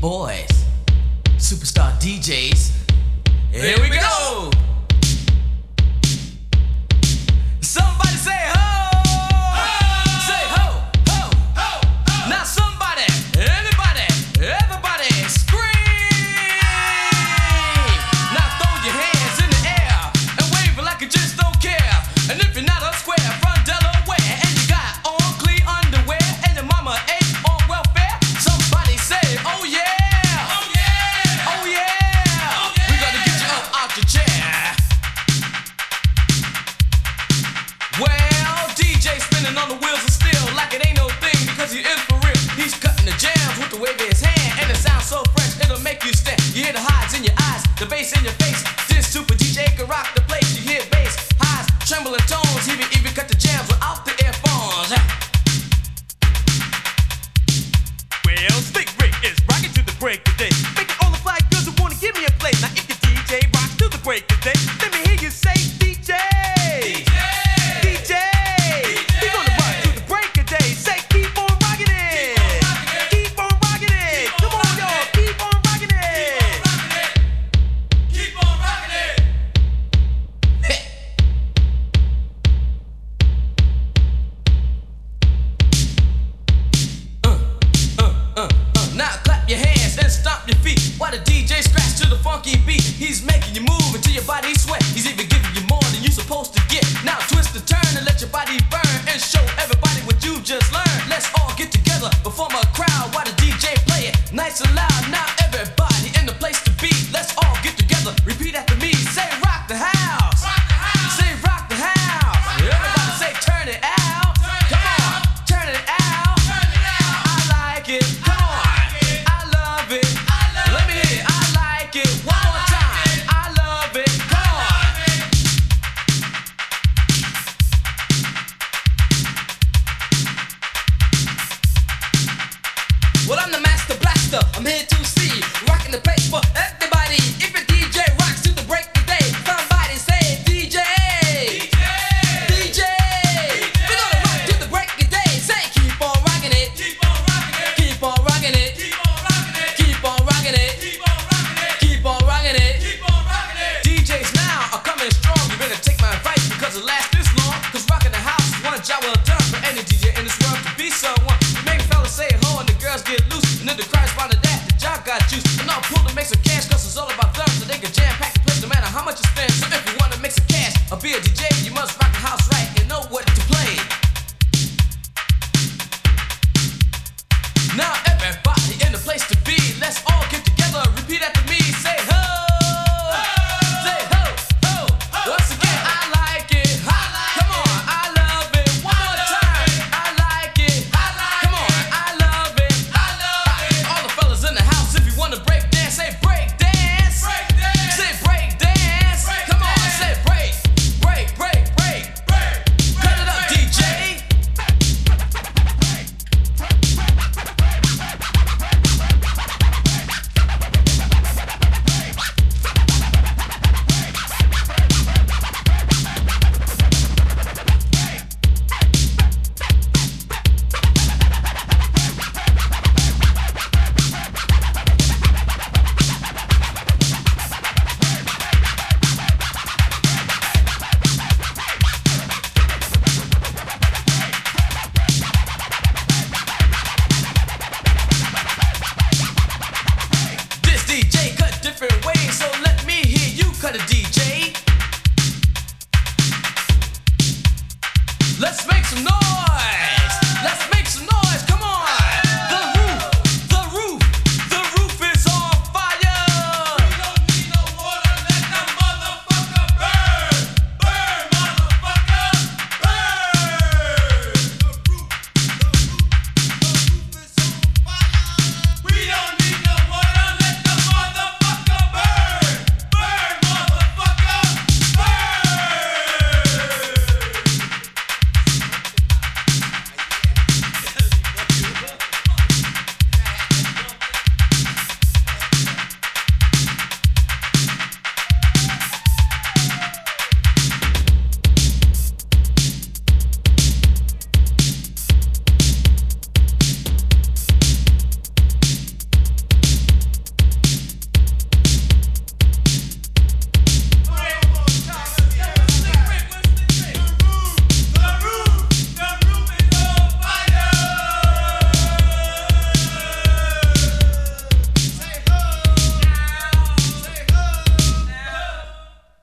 boys, superstar DJs. Here, Here we go. go. the bass in your face. This super DJ can rock the place. You hear bass, highs, trembling tones. He can even cut the jams without the earphones. Well, Slick Rick is rocking to the break today. Making all the fly girls who wanna give me a place. Now if your DJ rocks to the break today. funky beat. He's making you move until your body sweat. He's even gangster. I'm here to got juice. And I'm pulled makes a Let's make some noise. Let's make